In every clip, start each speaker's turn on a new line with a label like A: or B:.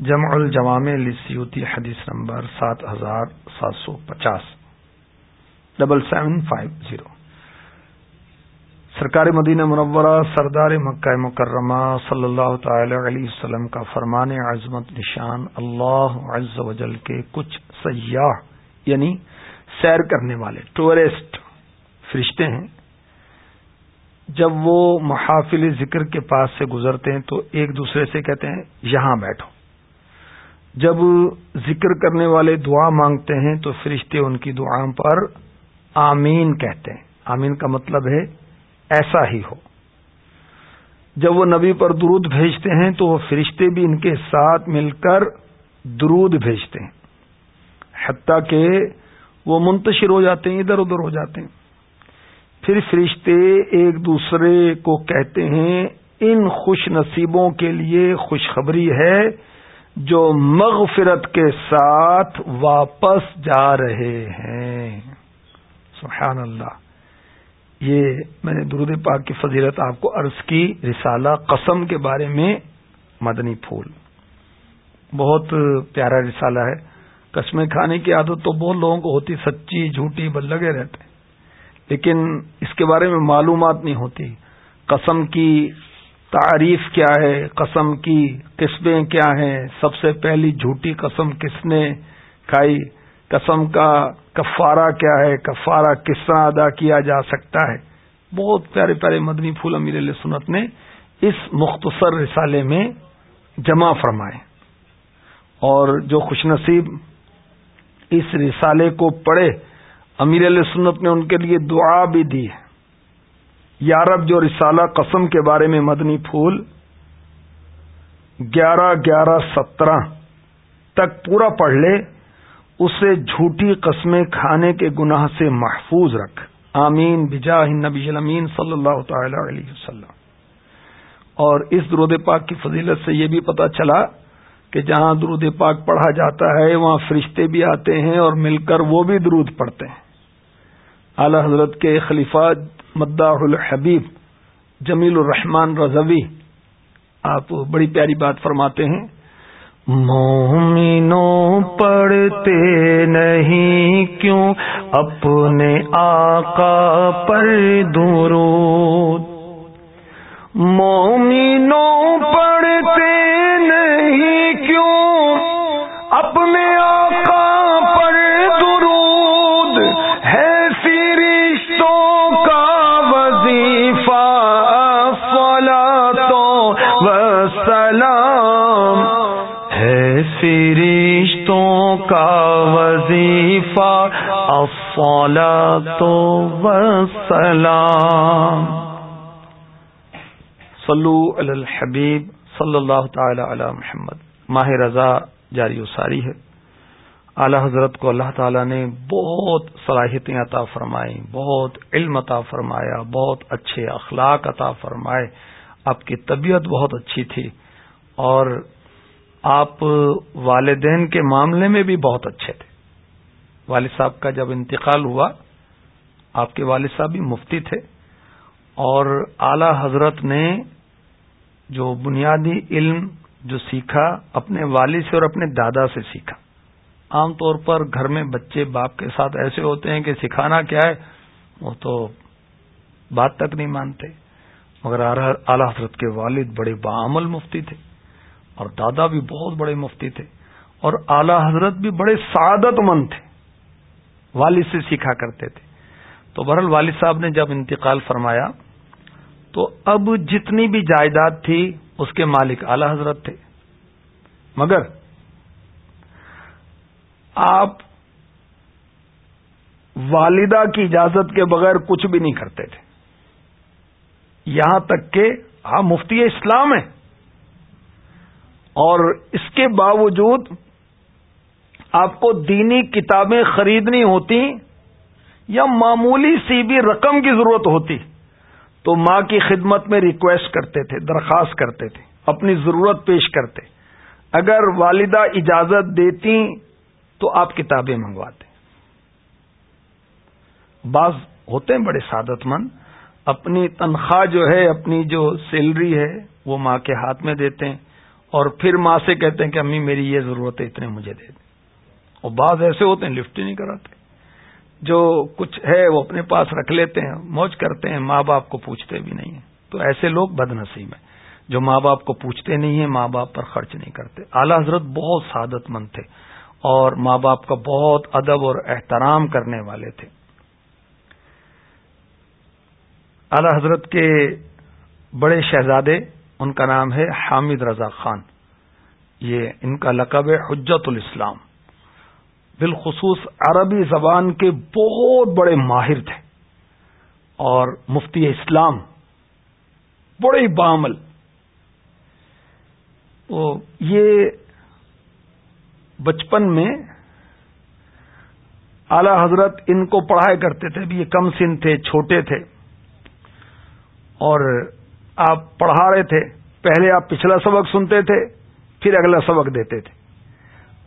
A: جمع الجوام لسیوتی حدیث نمبر سات ہزار سات سو پچاس ڈبل سیون فائیو زیرو سرکار مدینہ منورہ، سردار مکہ مکرمہ صلی اللہ تعالی علیہ وسلم کا فرمان عظمت نشان اللہ عز و جل کے کچھ سیاح یعنی سیر کرنے والے ٹورسٹ فرشتے ہیں۔ جب وہ محافل ذکر کے پاس سے گزرتے ہیں تو ایک دوسرے سے کہتے ہیں، یہاں بیٹھو۔ جب ذکر کرنے والے دعا مانگتے ہیں تو فرشتے ان کی دعا پر آمین کہتے ہیں۔ آمین کا مطلب ہے ایسا ہی ہو۔ جب وہ نبی پر درود بھیجتے ہیں تو وہ فرشتے بھی ان کے ساتھ مل کر درود بھیجتے ہیں۔ حتیٰ کہ وہ منتشر ہو جاتے ہیں، ادھر ادھر ہو جاتے ہیں۔ پھر فرشتے ایک دوسرے کو کہتے ہیں، ان خوش نصیبوں کے لیے خوشخبری ہے جو مغفرت کے ساتھ واپس جا رہے ہیں۔ سبحان اللہ۔ یہ میں نے درود پاک کی فضیلت آپ کو عرض کی، رسالہ قسم کے بارے میں مدنی پھول۔ بہت پیارا رسالہ ہے۔ قسمیں کھانے کی عادت تو بہت لوگوں کو ہوتی، سچی، جھوٹی، بل لگے رہتے۔ لیکن اس کے بارے میں معلومات نہیں ہوتی۔ قسم کی تعریف کیا ہے؟ قسم کی قسمیں کیا ہیں؟ سب سے پہلی جھوٹی قسم کس نے کھائی؟ قسم کا کفارہ کیا ہے؟ کفارہ کس طرح ادا کیا جا سکتا ہے؟ بہت پیارے پیارے مدنی پھول امیر علیہ سنت نے اس مختصر رسالے میں جمع فرمائے۔ اور جو خوش نصیب اس رسالے کو پڑھے، امیر علیہ سنت نے ان کے لیے دعا بھی دی ہے۔ یارب جو رسالہ قسم کے بارے میں مدنی پھول گیارہ گیارہ سترہ تک پورا پڑھ لے، اسے جھوٹی قسمیں کھانے کے گناہ سے محفوظ رکھ۔ آمین۔ بجاہ نبی الامین صلی اللہ تعالی علیہ وسلم۔ اور اس درود پاک کی فضیلت سے یہ بھی پتا چلا کہ جہاں درود پاک پڑھا جاتا ہے، وہاں فرشتے بھی آتے ہیں اور مل کر وہ بھی درود پڑھتے ہیں۔ اعلی حضرت کے خلیفہ مداح الحبیب جمیل الرحمان رضوی، آپ بڑی پیاری بات فرماتے ہیں۔ مومنوں پڑھتے نہیں، کیوں؟ اپنے آقا پر درود۔ مومنوں پڑھتے نہیں، کیوں؟ اپنے آقا کا تو صلو علی الحبیب صلی اللہ تعالی علی محمد. ماہ رضا جاری ساری ہے. اعلی حضرت کو اللہ تعالی نے بہت صلاحیتیں عطا فرمائی بہت علم عطا فرمایا، بہت اچھے اخلاق عطا فرمائے. آپ کی طبیعت بہت اچھی تھی اور آپ والدین کے معاملے میں بھی بہت اچھے تھے۔ والد صاحب کا جب انتقال ہوا، آپ کے والد صاحب بھی مفتی تھے اور اعلی حضرت نے جو بنیادی علم جو سیکھا، اپنے والد سے اور اپنے دادا سے سیکھا۔ عام طور پر گھر میں بچے باپ کے ساتھ ایسے ہوتے ہیں کہ سکھانا کیا ہے، وہ تو بات تک نہیں مانتے۔ مگر اعلی حضرت کے والد بڑے بعمل مفتی تھے اور دادا بھی بہت بڑے مفتی تھے اور اعلی حضرت بھی بڑے سعادت مند تھے۔ والد سے سیکھا کرتے تھے۔ تو بہرحال والد صاحب نے جب انتقال فرمایا، تو اب جتنی بھی جائیداد تھی، اس کے مالک اعلی حضرت تھے۔ مگر آپ والدہ کی اجازت کے بغیر کچھ بھی نہیں کرتے تھے۔ یہاں تک کہ آپ مفتی اسلام ہیں۔ اور اس کے باوجود آپ کو دینی کتابیں خریدنی ہوتی یا معمولی سی بھی رقم کی ضرورت ہوتی تو ماں کی خدمت میں ریکویسٹ کرتے تھے، درخواست کرتے تھے، اپنی ضرورت پیش کرتے۔ اگر والدہ اجازت دیتی تو آپ کتابیں منگواتے۔ بعض ہوتے ہیں بڑے سعادت مند، اپنی تنخواہ جو ہے، اپنی جو سیلری ہے، وہ ماں کے ہاتھ میں دیتے ہیں اور پھر ماں سے کہتے ہیں کہ امی میری یہ ضرورت ہے اتنے مجھے دے دیں۔ اور بعض ایسے ہوتے ہیں لفٹ ہی نہیں کراتے۔ جو کچھ ہے وہ اپنے پاس رکھ لیتے ہیں، موج کرتے ہیں، ماں باپ کو پوچھتے بھی نہیں ہیں۔ تو ایسے لوگ بد نصیب ہیں۔ جو ماں باپ کو پوچھتے نہیں ہیں، ماں باپ پر خرچ نہیں کرتے۔ اعلی حضرت بہت سعادت مند تھے اور ماں باپ کا بہت ادب اور احترام کرنے والے تھے۔ اعلی حضرت کے بڑے شہزادے، ان کا نام ہے حامد رضا خان۔ یہ ان کا لقب ہے حجت الاسلام۔ بالخصوص عربی زبان کے بہت بڑے ماہر تھے۔ اور مفتی اسلام بڑے بامل۔ یہ بچپن میں اعلی حضرت ان کو پڑھایا کرتے تھے یہ کم سن تھے، چھوٹے تھے۔ اور آپ پڑھا رہے تھے، پہلے آپ پچھلا سبق سنتے تھے، پھر اگلا سبق دیتے تھے۔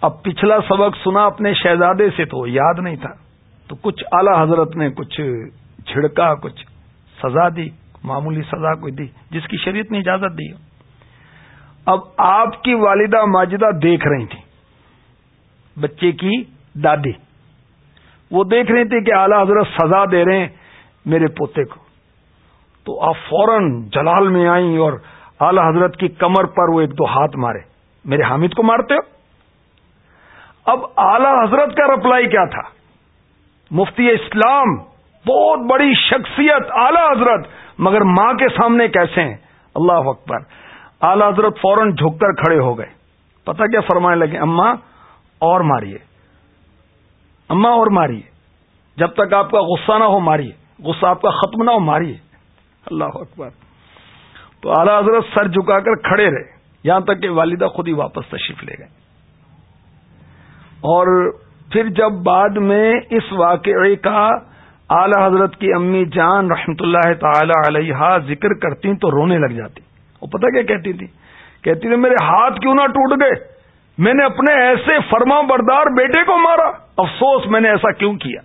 A: اب پچھلا سبق سنا اپنے شہزادے سے تو یاد نہیں تھا۔ تو کچھ اعلی حضرت نے کچھ چھڑکا، کچھ سزا دی، معمولی سزا کوئی دی، جس کی شریعت نے اجازت دی۔ اب آپ کی والدہ ماجدہ دیکھ رہی تھی، بچے کی دادی۔ وہ دیکھ رہی تھی کہ اعلی حضرت سزا دے رہے ہیں میرے پوتے کو۔ تو آپ فوراً جلال میں آئیں اور اعلی حضرت کی کمر پر وہ ایک دو ہاتھ مارے۔ میرے حامد کو مارتے ہو؟ اب اعلی حضرت کا رپلائی کیا تھا؟ مفتی اسلام، بہت بڑی شخصیت، اعلی حضرت، مگر ماں کے سامنے کیسے ہیں؟ اللہ اکبر۔ اعلی حضرت فوراً جھک کر کھڑے ہو گئے۔ پتہ کیا فرمانے لگے؟ اما اور ماریے۔ اما اور ماریے۔ جب تک آپ کا غصہ نہ ہو، ماریے۔ غصہ آپ کا ختم نہ ہو، ماریے۔ اللہ اکبر۔ تو اعلی حضرت سر جھکا کر کھڑے رہے۔ یہاں تک کہ والدہ خود ہی واپس تشریف لے گئے۔ اور پھر جب بعد میں اس واقعے کا اعلی حضرت کی امی جان رحمت اللہ تعالی علیہ ذکر کرتی تو رونے لگ جاتی۔ وہ پتہ کیا کہتی تھی؟ کہتی تھی، میرے ہاتھ کیوں نہ ٹوٹ گئے؟ میں نے اپنے ایسے فرما بردار بیٹے کو مارا۔ افسوس، میں نے ایسا کیوں کیا؟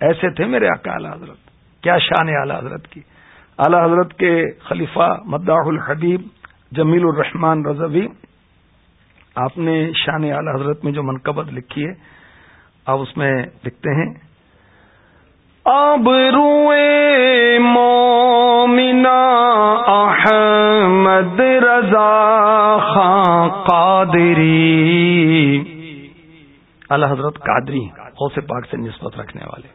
A: ایسے تھے میرے آقا اعلی حضرت۔ کیا شان اعلی حضرت کی۔ اعلی حضرت کے خلیفہ مداح الحبیب جمیل الرحمان رضوی آپ نے شان اعلی حضرت میں جو منقبت لکھی ہے، آپ اس میں لکھتے ہیں، اب روئے مومنا احمد رضا خان قادری۔ اللہ حضرت قادری غوث پاک سے نسبت رکھنے والے۔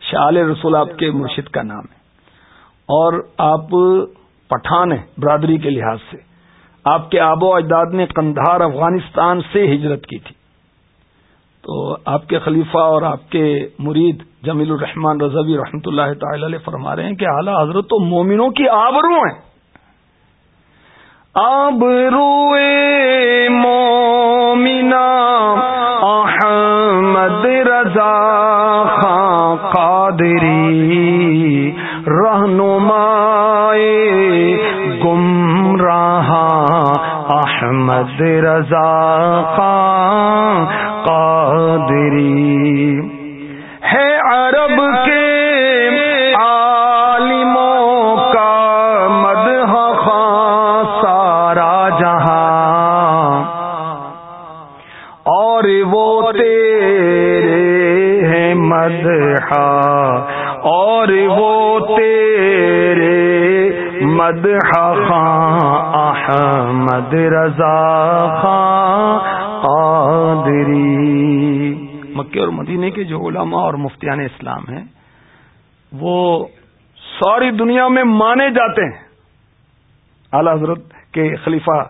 A: شال رسول آپ کے مرشد کا نام ہے۔ اور آپ پٹھان ہیں برادری کے لحاظ سے۔ آپ کے آب و اجداد نے کندھار افغانستان سے ہجرت کی تھی۔ تو آپ کے خلیفہ اور آپ کے مرید جمیل الرحمان رضوی رحمۃ اللہ تعالی علیہ فرما رہے ہیں کہ اعلی حضرت تو مومنوں کی آبرو ہیں۔ آبرو مومنا احمد رضا خان قادری رہنما احمد رضا خان قادری ہے عرب کے مدینے کے جو علماء اور مفتیان اسلام ہیں، وہ ساری دنیا میں مانے جاتے ہیں۔ اعلی حضرت کے خلیفہ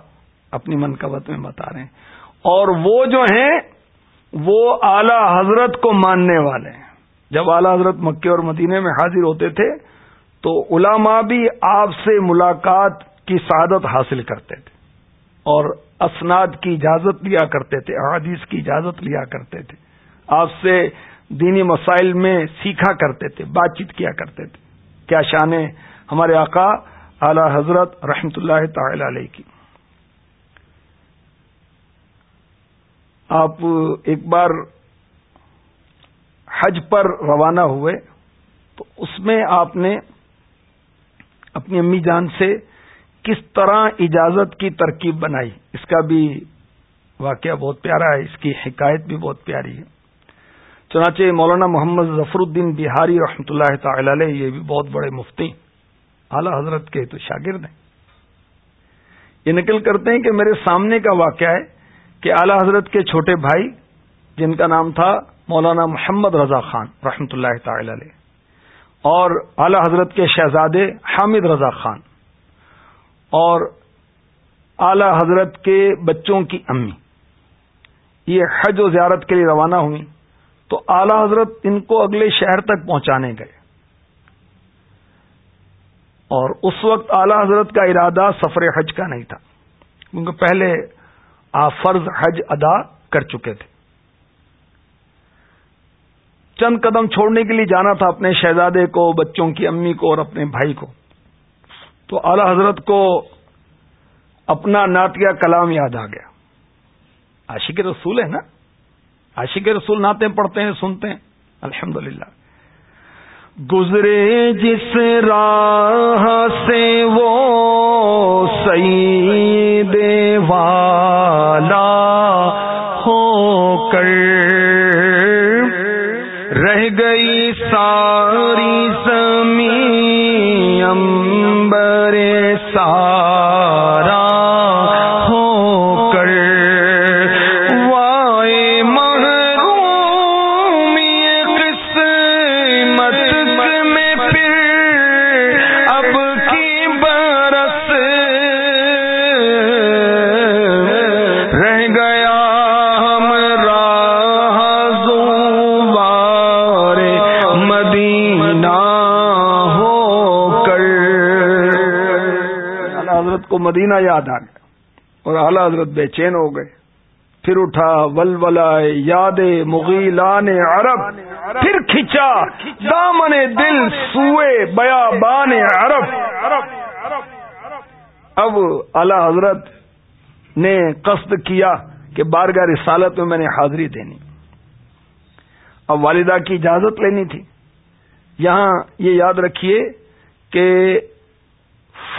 A: اپنی منقبت میں بتا رہے ہیں۔ اور وہ جو ہیں، وہ اعلی حضرت کو ماننے والے ہیں۔ جب اعلی حضرت مکے اور مدینے میں حاضر ہوتے تھے، تو علماء بھی آپ سے ملاقات کی سعادت حاصل کرتے تھے۔ اور اسناد کی اجازت لیا کرتے تھے، احادیث کی اجازت لیا کرتے تھے۔ آپ سے دینی مسائل میں سیکھا کرتے تھے، بات چیت کیا کرتے تھے۔ کیا شان ہمارے آقا اعلی حضرت رحمت اللہ تعالی علیہ کی۔ آپ ایک بار حج پر روانہ ہوئے تو اس میں آپ نے اپنی امی جان سے کس طرح اجازت کی ترکیب بنائی۔ اس کا بھی واقعہ بہت پیارا ہے، اس کی حکایت بھی بہت پیاری ہے۔ چنانچہ مولانا محمد ظفر الدین بہاری رحمۃ اللہ تعالی علیہ یہ بھی بہت بڑے مفتی اعلی حضرت کے تو شاگرد ہیں۔ یہ نقل کرتے ہیں کہ میرے سامنے کا واقعہ ہے کہ اعلی حضرت کے چھوٹے بھائی، جن کا نام تھا مولانا محمد رضا خان رحمۃ اللہ تعالی علیہ، اور اعلی حضرت کے شہزادے حامد رضا خان، اور اعلی حضرت کے بچوں کی امی۔ یہ حج و زیارت کے لیے روانہ ہوئی تو اعلی حضرت ان کو اگلے شہر تک پہنچانے گئے۔ اور اس وقت اعلی حضرت کا ارادہ سفر حج کا نہیں تھا۔ کیونکہ پہلے آپ فرض حج ادا کر چکے تھے۔ چند قدم چھوڑنے کے لیے جانا تھا اپنے شہزادے کو، بچوں کی امی کو اور اپنے بھائی کو۔ تو اعلی حضرت کو اپنا نعتیہ کلام یاد آ گیا۔ عاشق رسول ہے نا؟ عاشق رسول نعتیں پڑھتے ہیں سنتے ہیں۔ الحمد گزرے جس راہ سے وہ سی کو مدینہ یاد آ گیا اور اعلی حضرت بے چین ہو گئے۔ پھر اٹھا ول یاد مغیلان عرب، پھر کھچا، دامن دل سوئے بیا بان عرب۔ اب اعلی حضرت نے قصد کیا کہ بارگاہ رسالت میں میں نے حاضری دینی۔ اب والدہ کی اجازت لینی تھی۔ یہاں یہ یاد رکھیے کہ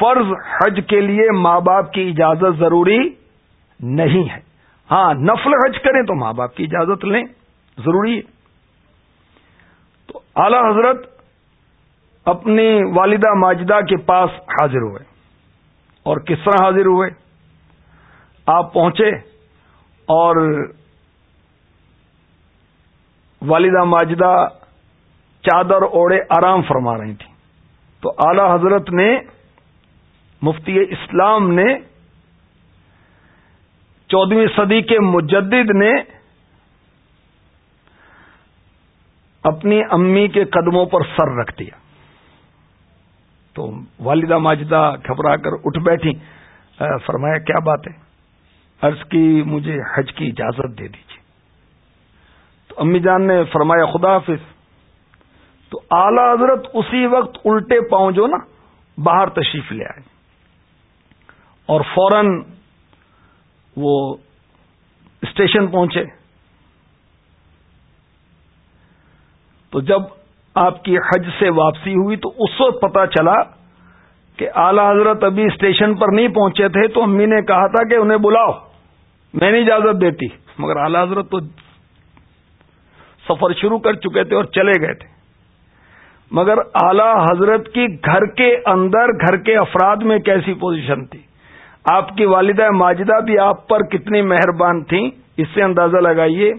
A: فرض حج کے لیے ماں باپ کی اجازت ضروری نہیں ہے۔ ہاں نفل حج کریں تو ماں باپ کی اجازت لیں، ضروری ہے۔ تو اعلی حضرت اپنی والدہ ماجدہ کے پاس حاضر ہوئے۔ اور کس طرح حاضر ہوئے؟ آپ پہنچے اور والدہ ماجدہ چادر اوڑے آرام فرما رہی تھی تو اعلی حضرت نے مفتی اسلام نے چودہویں صدی کے مجدد نے اپنی امی کے قدموں پر سر رکھ دیا۔ تو والدہ ماجدہ گھبرا کر اٹھ بیٹھی۔ فرمایا، کیا بات ہے؟ عرض کی، مجھے حج کی اجازت دے دیجیے تو امی جان نے فرمایا، خدا حافظ، تو اعلی حضرت اسی وقت الٹے پاؤں جو نا، باہر تشریف لے آئے۔ اور فوراً وہ اسٹیشن پہنچے۔ تو جب آپ کی حج سے واپسی ہوئی تو اس وقت پتا چلا کہ اعلی حضرت ابھی اسٹیشن پر نہیں پہنچے تھے، تو امی نے کہا تھا کہ انہیں بلاؤ۔ میں نہیں اجازت دیتی، مگر اعلی حضرت تو سفر شروع کر چکے تھے اور چلے گئے تھے۔ مگر اعلی حضرت کی گھر کے اندر، گھر کے افراد میں کیسی پوزیشن تھی؟ آپ کی والدہ ماجدہ بھی آپ پر کتنی مہربان تھیں، اس سے اندازہ لگائیے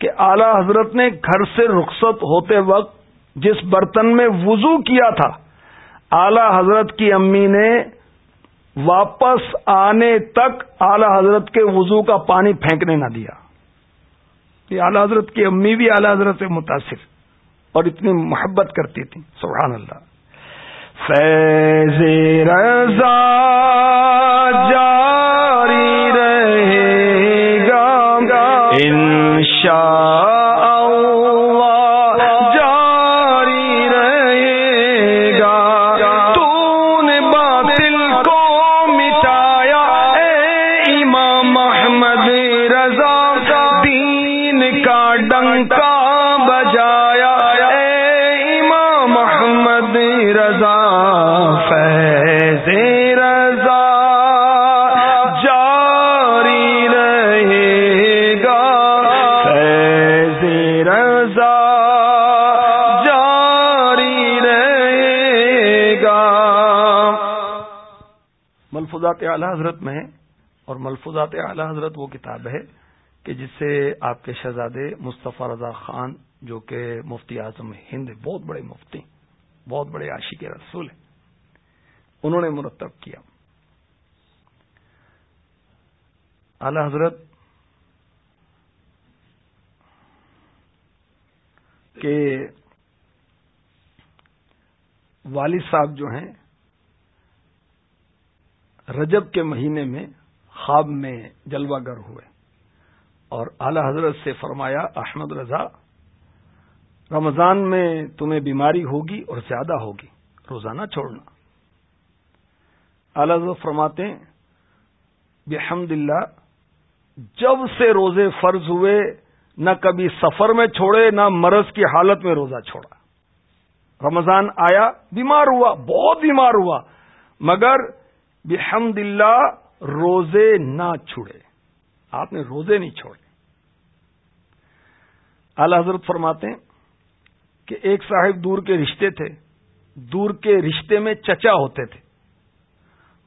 A: کہ اعلی حضرت نے گھر سے رخصت ہوتے وقت جس برتن میں وضو کیا تھا، اعلی حضرت کی امی نے واپس آنے تک اعلی حضرت کے وضو کا پانی پھینکنے نہ دیا۔ یہ اعلی حضرت کی امی بھی اعلی حضرت سے متاثر اور اتنی محبت کرتی تھی سبحان اللہ۔ فیض رضا ملفوظات اعلی حضرت میں اور ملفوظات اعلی حضرت وہ کتاب ہے کہ جس سے آپ کے شہزادے مصطفیٰ رضا خان جو کہ مفتی اعظم ہند بہت بڑے مفتی بہت بڑے عاشق رسول ہیں، انہوں نے مرتب کیا۔ اعلی حضرت کے والد صاحب جو ہیں رجب کے مہینے میں خواب میں جلوہ گر ہوئے۔ اور اعلی حضرت سے فرمایا، احمد رضا، رمضان میں تمہیں بیماری ہوگی اور زیادہ ہوگی، روزانہ چھوڑنا۔ اعلی حضرت فرماتے بحمد اللہ جب سے روزے فرض ہوئے، نہ کبھی سفر میں چھوڑے، نہ مرض کی حالت میں روزہ چھوڑا۔ رمضان آیا، بیمار ہوا، بہت بیمار ہوا، مگر بحمد اللہ روزے نہ چھوڑے۔ آپ نے روزے نہیں چھوڑے۔ اعلی حضرت فرماتے ہیں کہ ایک صاحب دور کے رشتے تھے، دور کے رشتے میں چچا ہوتے تھے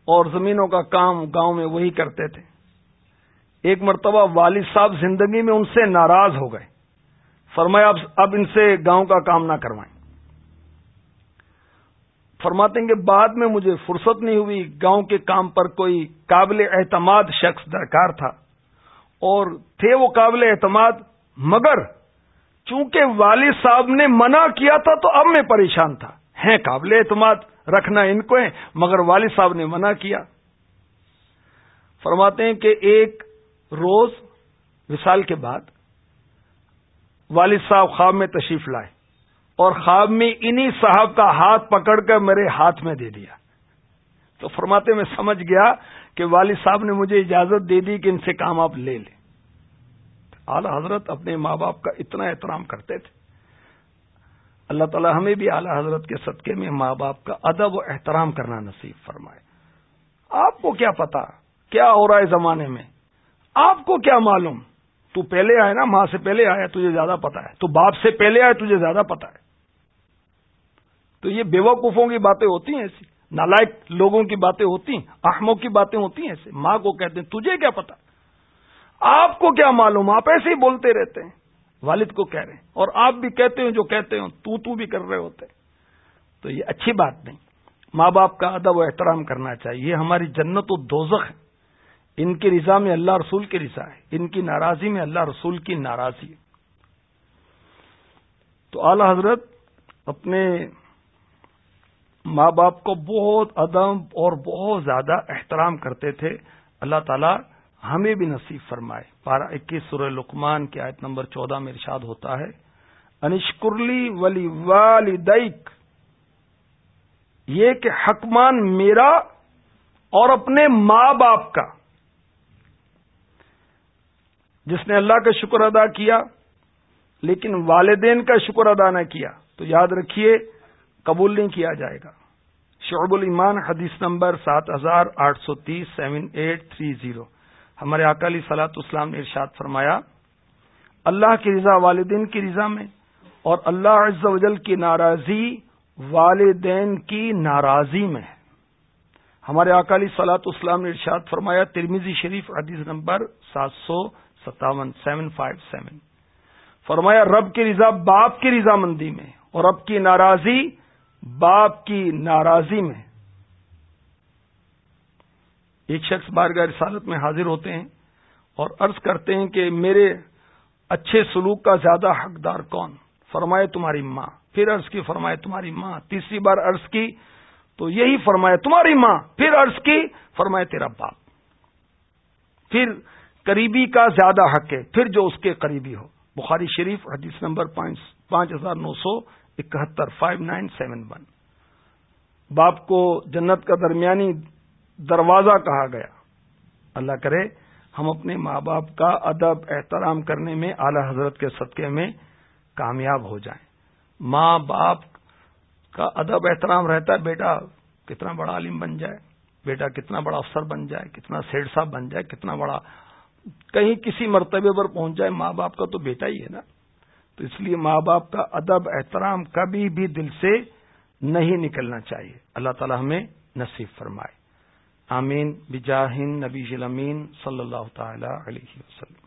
A: اور زمینوں کا کام گاؤں میں وہی کرتے تھے۔ ایک مرتبہ والد صاحب زندگی میں ان سے ناراض ہو گئے۔ فرمایا اب ان سے گاؤں کا کام نہ کروائیں۔ فرماتے ہیں کہ بعد میں مجھے فرصت نہیں ہوئی، گاؤں کے کام پر کوئی قابل اعتماد شخص درکار تھا۔ اور تھے وہ قابل اعتماد، مگر چونکہ والد صاحب نے منع کیا تھا تو اب میں پریشان تھا۔ ہیں قابل اعتماد، رکھنا ان کو ہے مگر والد صاحب نے منع کیا۔ فرماتے ہیں کہ ایک روز، وصال کے بعد والد صاحب خواب میں تشریف لائے۔ اور خواب میں انہی صاحب کا ہاتھ پکڑ کر میرے ہاتھ میں دے دیا۔ تو فرماتے میں سمجھ گیا کہ والد صاحب نے مجھے اجازت دے دی کہ ان سے کام آپ لے لیں۔ اعلی حضرت اپنے ماں باپ کا اتنا احترام کرتے تھے۔ اللہ تعالی ہمیں بھی اعلی حضرت کے صدقے میں ماں باپ کا ادب و احترام کرنا نصیب فرمائے۔ آپ کو کیا پتا کیا ہو رہا ہے زمانے میں؟ آپ کو کیا معلوم؟ تو پہلے آئے نا، ماں سے پہلے آیا، تجھے زیادہ پتا ہے۔ تو باپ سے پہلے آئے، تجھے زیادہ پتا ہے۔ تو یہ بے وقوفوں کی باتیں ہوتی ہیں ایسی نالائک لوگوں کی باتیں ہوتی ہیں احموں کی باتیں ہوتی ہیں ایسے۔ ماں کو کہتے ہیں، تجھے کیا پتا آپ کو کیا معلوم؟ آپ ایسے ہی بولتے رہتے ہیں۔ والد کو کہہ رہے ہیں۔ اور آپ بھی کہتے ہیں جو کہتے ہیں تو تو بھی کر رہے ہوتے تو یہ اچھی بات نہیں۔ ماں باپ کا ادب و احترام کرنا چاہیے۔ یہ ہماری جنت و دوزخ ہے۔ ان کی رضا میں اللہ رسول کی رضا ہے۔ ان کی ناراضی میں اللہ رسول کی ناراضی ہے۔ تو اعلی حضرت اپنے ماں باپ کو بہت ادب اور بہت زیادہ احترام کرتے تھے۔ اللہ تعالی ہمیں بھی نصیب فرمائے۔ پارہ اکیس سورہ لقمان کی آیت نمبر چودہ میں ارشاد ہوتا ہے، انشکرلی ولی والدیک، یہ کہ حکمان میرا اور اپنے ماں باپ کا۔ جس نے اللہ کا شکر ادا کیا، لیکن والدین کا شکر ادا نہ کیا۔ تو یاد رکھیے قبول نہیں کیا جائے گا۔ شعب الایمان حدیث نمبر سات ہزار آٹھ سو تیس، سیون ایٹ تھری زیرو۔ ہمارے اکالی سلاط اسلام نے ارشاد فرمایا، اللہ کی رضا والدین کی رضا میں اور اللہ عز و جل کی ناراضی والدین کی ناراضی میں ہے۔ ہمارے اکالی سلاط اسلام نے ارشاد فرمایا ترمیزی شریف حدیث نمبر سات سو ستاون، سیون فائیو سیون۔ فرمایا، رب کی رضا باپ کی رضا مندی میں اور رب کی ناراضی باپ کی ناراضی میں ایک شخص بارگاہ رسالت میں حاضر ہوتے ہیں اور عرض کرتے ہیں کہ میرے اچھے سلوک کا زیادہ حقدار کون؟ فرمائے تمہاری ماں۔ پھر عرض کی، فرمائے تمہاری ماں۔ تیسری بار عرض کی، تو یہی فرمائے، تمہاری ماں۔ پھر عرض کی، فرمائے تیرا باپ۔ پھر قریبی کا زیادہ حق ہے، پھر جو اس کے قریبی ہو۔ بخاری شریف، حدیث نمبر پانچ ہزار نو سو اکہتر فائیو نائن سیون، ون۔ باپ کو جنت کا درمیانی دروازہ کہا گیا۔ اللہ کرے ہم اپنے ماں باپ کا ادب، احترام کرنے میں، اعلی حضرت کے صدقے میں کامیاب ہو جائیں۔ ماں باپ کا ادب، احترام رہتا ہے، بیٹا کتنا بڑا عالم بن جائے، بیٹا کتنا بڑا افسر بن جائے، کتنا سیٹ صاحب بن جائے، کتنا بڑا کہیں کسی مرتبے پر پہنچ جائے، ماں باپ کا تو بیٹا ہی ہے نا۔ تو اس لیے ماں باپ کا ادب، احترام کبھی بھی دل سے نہیں نکلنا چاہیے۔ اللہ تعالی ہمیں نصیب فرمائے۔ آمین۔ بجاہن نبی ضلع صلی اللہ تعالی علیہ وسلم۔